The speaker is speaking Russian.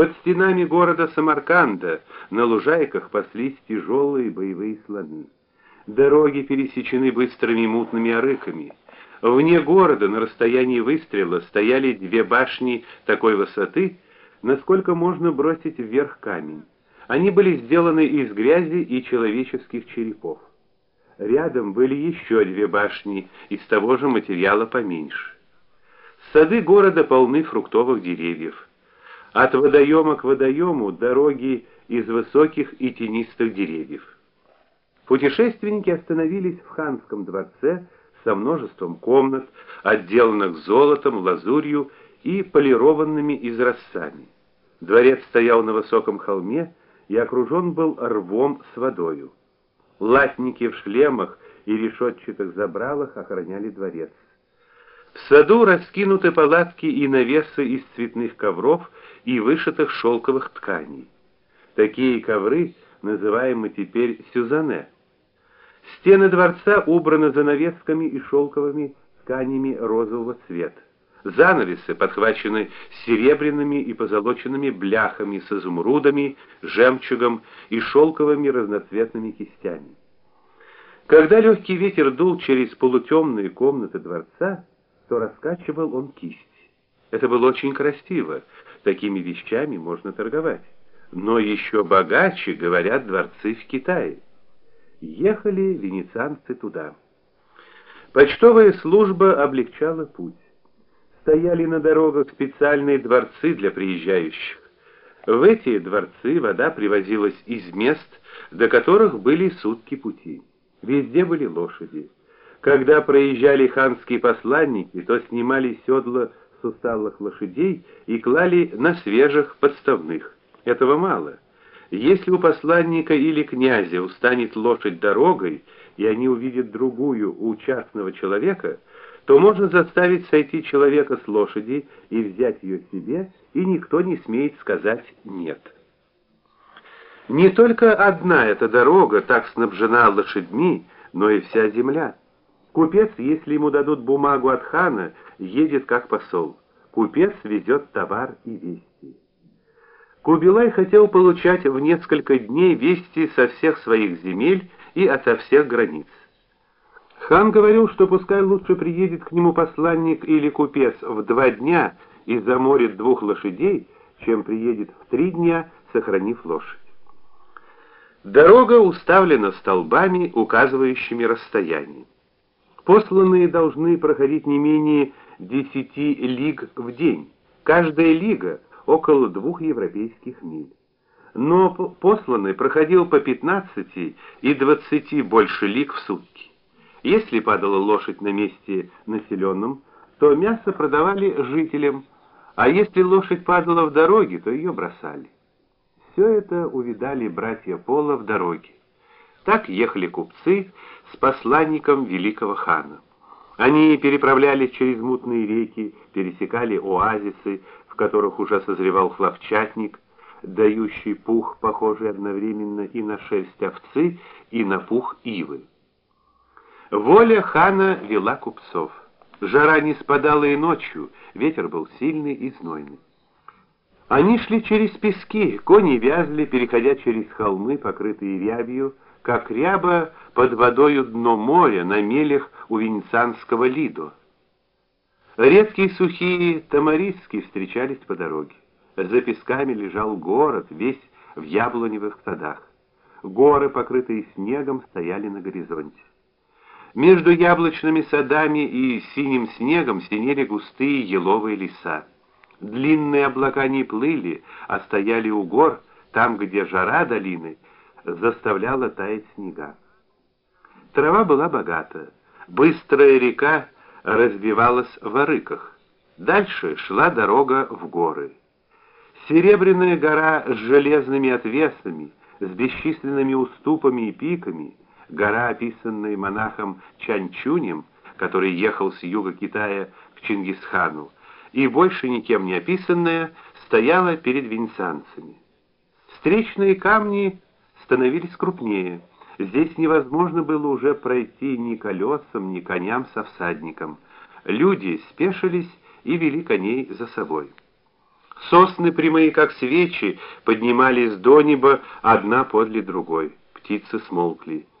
Под стенами города Самарканда на лужайках паслись тяжелые боевые слоны. Дороги пересечены быстрыми мутными арыками. Вне города на расстоянии выстрела стояли две башни такой высоты, насколько можно бросить вверх камень. Они были сделаны из грязи и человеческих черепов. Рядом были еще две башни из того же материала поменьше. Сады города полны фруктовых деревьев. От водоема к водоему дороги из высоких и тенистых деревьев. Путешественники остановились в ханском дворце со множеством комнат, отделанных золотом, лазурью и полированными изразцами. Дворец стоял на высоком холме и окружен был рвом с водою. Латники в шлемах и решетчатых забралах охраняли дворец. В саду раскинуты палатки и навесы из цветных ковров и вышитых шелковых тканей. Такие ковры называемы теперь сюзане. Стены дворца убраны занавесками и шелковыми тканями розового цвета. Занавесы подхвачены серебряными и позолоченными бляхами с изумрудами, жемчугом и шелковыми разноцветными кистями. Когда легкий ветер дул через полутемные комнаты дворца, то раскачивал он кисть. Это было очень красиво, такими вещами можно торговать. Но еще богаче, говорят, дворцы в Китае. Ехали венецианцы туда. Почтовая служба облегчала путь стояли на дорогах специальные дворцы для приезжающих. В эти дворцы вода привозилась из мест, до которых были сутки пути. Везде были лошади. Когда проезжали ханские посланники, то снимали седла с усталых лошадей и клали на свежих подставных. Этого мало. Если у посланника или князя устанет лошадь дорогой, и они увидят другую у частного человека, то можно заставить сойти человека с лошади и взять ее себе, и никто не смеет сказать нет. Не только одна эта дорога так снабжена лошадьми, но и вся земля. Купец, если ему дадут бумагу от хана, едет как посол. Купец везет товар и вести. Кубилай хотел получать в несколько дней вести со всех своих земель и ото всех границ. Хан говорил, что пускай лучше приедет к нему посланник или купец в два дня и заморит двух лошадей, чем приедет в три дня, сохранив лошадь. Дорога уставлена столбами, указывающими расстояние. Посланные должны проходить не менее десяти лиг в день. Каждая лига около двух европейских миль. Но посланный проходил по 15 и 20 больше лиг в сутки. Если падала лошадь на месте населенном, то мясо продавали жителям, а если лошадь падала в дороге, то ее бросали. Все это увидали братья Пола в дороге. Так ехали купцы с посланником великого хана. Они переправлялись через мутные реки, пересекали оазисы, в которых уже созревал хлопчатник, дающий пух, похожий одновременно и на шерсть овцы, и на пух ивы. Воля хана вела купцов. Жара не спадала и ночью, ветер был сильный и знойный. Они шли через пески, кони вязли, переходя через холмы, покрытые рябью, как ряба под водою дно моря на мелях у венецианского Лидо. Редкие сухие тамариски встречались по дороге. За песками лежал город, весь в яблоневых садах. Горы, покрытые снегом, стояли на горизонте. Между яблочными садами и синим снегом синели густые еловые леса. Длинные облака не плыли, а стояли у гор, там, где жара долины заставляла таять снега. Трава была богата. Быстрая река разбивалась в арыках. Дальше шла дорога в горы. Серебряная гора с железными отвесами, с бесчисленными уступами и пиками — гора, описанная монахом Чанчунем, который ехал с юга Китая к Чингисхану, и больше никем не описанная, стояла перед венецианцами. Встречные камни становились крупнее. Здесь невозможно было уже пройти ни колесам, ни коням со всадником. Люди спешились и вели коней за собой. Сосны прямые, как свечи, поднимались до неба одна подле другой. Птицы смолкли.